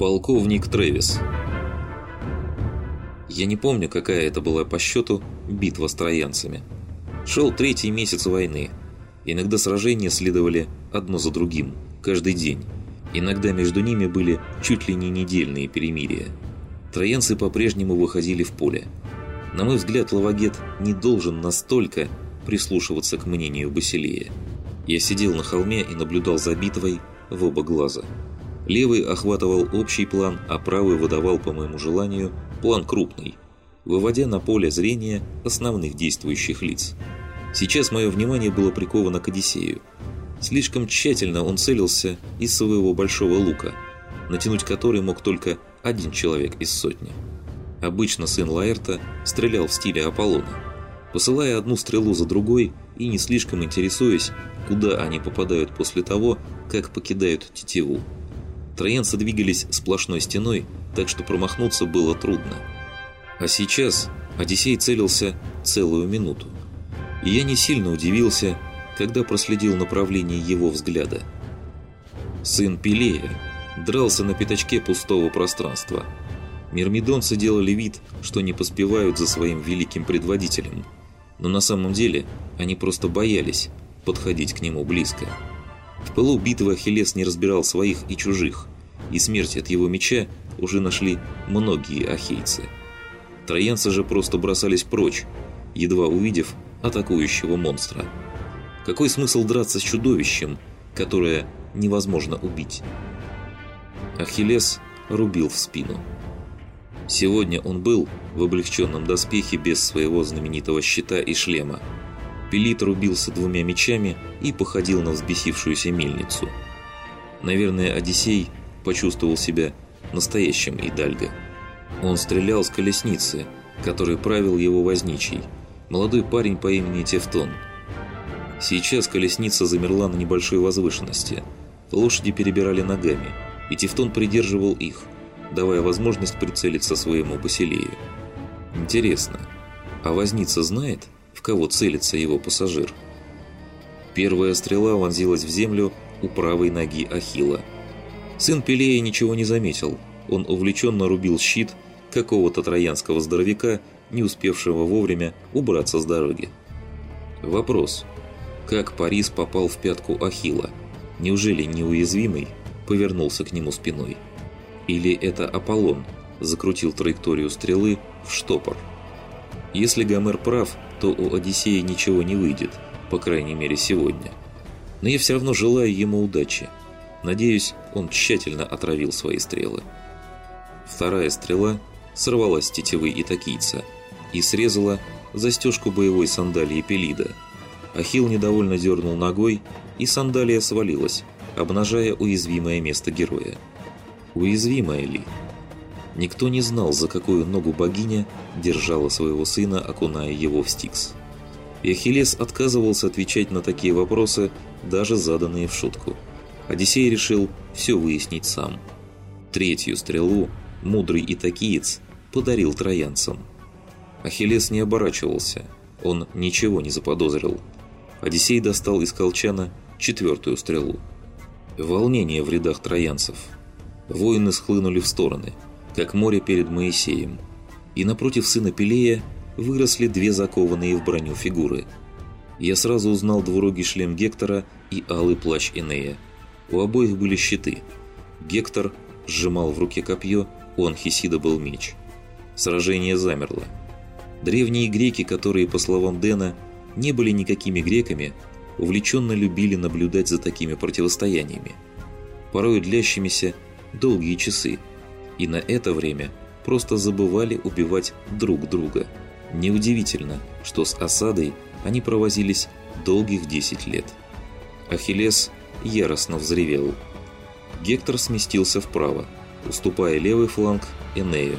Полковник Трэвис Я не помню, какая это была по счету битва с троянцами. Шел третий месяц войны. Иногда сражения следовали одно за другим, каждый день. Иногда между ними были чуть ли не недельные перемирия. Троянцы по-прежнему выходили в поле. На мой взгляд, Лавагет не должен настолько прислушиваться к мнению Басилея. Я сидел на холме и наблюдал за битвой в оба глаза. Левый охватывал общий план, а правый выдавал, по моему желанию, план крупный, выводя на поле зрения основных действующих лиц. Сейчас мое внимание было приковано к Одиссею. Слишком тщательно он целился из своего большого лука, натянуть который мог только один человек из сотни. Обычно сын Лаэрта стрелял в стиле Аполлона, посылая одну стрелу за другой и не слишком интересуясь, куда они попадают после того, как покидают тетиву. Троянцы двигались сплошной стеной, так что промахнуться было трудно. А сейчас Одиссей целился целую минуту. И я не сильно удивился, когда проследил направление его взгляда. Сын Пелея дрался на пятачке пустого пространства. Мирмидонцы делали вид, что не поспевают за своим великим предводителем, но на самом деле они просто боялись подходить к нему близко. В пылу битвы Ахиллес не разбирал своих и чужих, и смерть от его меча уже нашли многие ахейцы. Троянцы же просто бросались прочь, едва увидев атакующего монстра. Какой смысл драться с чудовищем, которое невозможно убить? Ахиллес рубил в спину. Сегодня он был в облегченном доспехе без своего знаменитого щита и шлема. Пелит рубился двумя мечами и походил на взбесившуюся мельницу. Наверное, Одиссей почувствовал себя настоящим Идальго. Он стрелял с колесницы, которой правил его возничий, молодой парень по имени Тевтон. Сейчас колесница замерла на небольшой возвышенности. Лошади перебирали ногами, и Тевтон придерживал их, давая возможность прицелиться своему поселею. Интересно, а возница знает, в кого целится его пассажир? Первая стрела вонзилась в землю у правой ноги Ахила. Сын Пелея ничего не заметил. Он увлеченно рубил щит какого-то троянского здоровяка, не успевшего вовремя убраться с дороги. Вопрос. Как Парис попал в пятку Ахила? Неужели неуязвимый повернулся к нему спиной? Или это Аполлон закрутил траекторию стрелы в штопор? Если Гомер прав, то у Одиссея ничего не выйдет, по крайней мере сегодня. Но я все равно желаю ему удачи. Надеюсь, он тщательно отравил свои стрелы. Вторая стрела сорвалась с тетивы итакийца и срезала застежку боевой сандалии Пелида. Ахилл недовольно дернул ногой, и сандалия свалилась, обнажая уязвимое место героя. Уязвимое ли? Никто не знал, за какую ногу богиня держала своего сына, окуная его в стикс. И Ахиллес отказывался отвечать на такие вопросы, даже заданные в шутку. Одиссей решил все выяснить сам. Третью стрелу мудрый итакиец подарил троянцам. Ахиллес не оборачивался, он ничего не заподозрил. Одиссей достал из колчана четвертую стрелу. Волнение в рядах троянцев. Воины схлынули в стороны, как море перед Моисеем. И напротив сына Пелея выросли две закованные в броню фигуры. Я сразу узнал двурогий шлем Гектора и алый плащ Энея – у обоих были щиты. Гектор сжимал в руке копье, у Анхисида был меч. Сражение замерло. Древние греки, которые, по словам Дэна, не были никакими греками, увлеченно любили наблюдать за такими противостояниями, порой длящимися долгие часы, и на это время просто забывали убивать друг друга. Неудивительно, что с осадой они провозились долгих 10 лет. Ахиллес яростно взревел. Гектор сместился вправо, уступая левый фланг Энею.